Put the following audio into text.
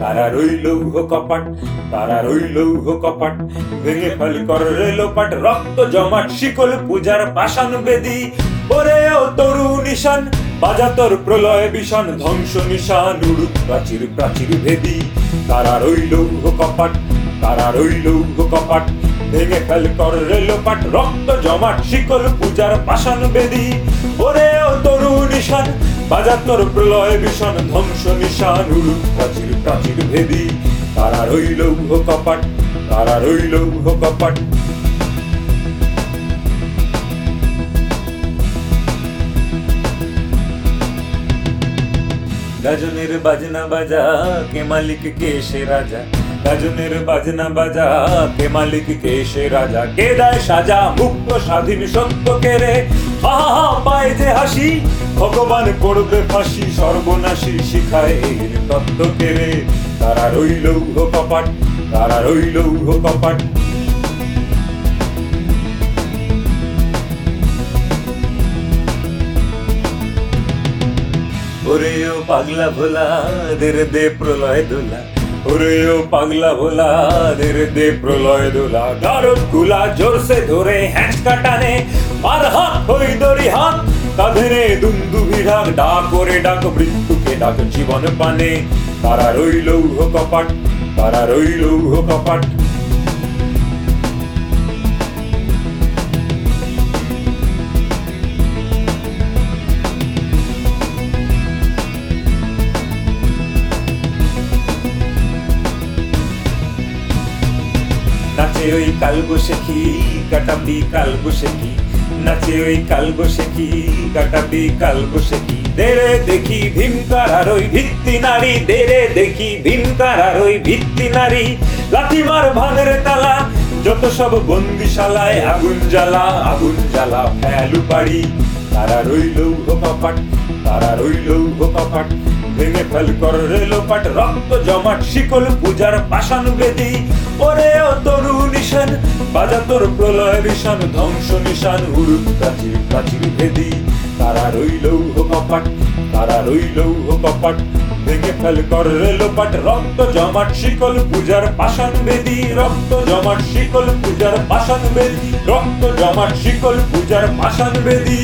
তারা রইল কপাট, তারা রইল কপাট, ভেঙে ফেল কর রেলোপাট রক্ত জমাট, শিকল পূজার পাষাণ বেদি। ওরে ও তরু নিশান, বাজা তোর প্রলয় বিষান, ধ্বংস নিশান, উড়ুক প্রাচীর প্রাচীর ভেদি। তারা রইল কপাট, তারা রইল কপাট, ভেঙে ফেল কর রেলোপাট রক্ত জমাট, শিকল পূজার পাষাণ বেদি। ওরে ও তরু নিশান বাজা তোর প্রলয় বিষণ ধ্বংস নিশান উড়ুক প্রাচীর প্রাচীর ভেদি। তারা রইল উহ কপাট, তারা রইল উহ কপাট। গাজনের বাজনা বাজা, কে মালিক, কে সে রাজা? গাজনের বাজনা বাজা, কে মালিক, কে সে রাজা? কে দেয় সাজা, মুক্ত স্বাধীন সত্য কে রে? হা হা হা পায় যে হাসি। ভগবান করবে ফাঁসি, সর্বনাশী শিখায় এর তত্ত্ব কে রে তারা রইল কপাট, তারা রইল কপাট। ওরে ও পাগলা ভোলা, দের দে প্রলয় দোলা। ওরে ও পাগলা ভোলা, দের দে প্রলয় দোলা, দারুণগুলা জোরসে ধরে হ্যাঁচ কাটানে, মার হাত, হই দড়ি হাত কাঁধে দুন্দু বিরাগ ডাক করে ডাক, মৃত্যুকে ডাক, জীবন পানে। তারা রইল কপাট, তারা রইল কপাট। নাচে ওই কাল বসেখি কাটাবি কাল বসেখি নাচে ওই কাল বসেখি কাটাবি কাল বসেখি দেরে দেখি ভীমকার আর ওই ভিত্তি নারী। দেরে দেখি ভীমকার আর ওই ভিত্তি নারী। লাঠি মার ভাঙের তালা, যত সব বন্দিশালায় আগুন জ্বালা আগুন জ্বালা ফেলু পাড়ি তারা রইল কপাট তারা রইল কপাট ভেঙে ফেল কর রেলোপাট রক্ত জমাট, শিকল পূজার পাষাণ বেদি ওরে ও তরু নিশান, বাজা তোর প্রলয় নিশান ধ্বংস নিশান উড়ুক প্রাচীর প্রাচীর ভেদি। তারা রইল কপাট তারা রইল কপাট ভেঙে ফেল কর রেলোপাট রক্ত জমাট, শিকল পূজার পাষাণ বেদি রক্ত জমাট, শিকল পূজার পাষাণ বেদি রক্ত জমাট, শিকল পূজার পাষাণ বেদি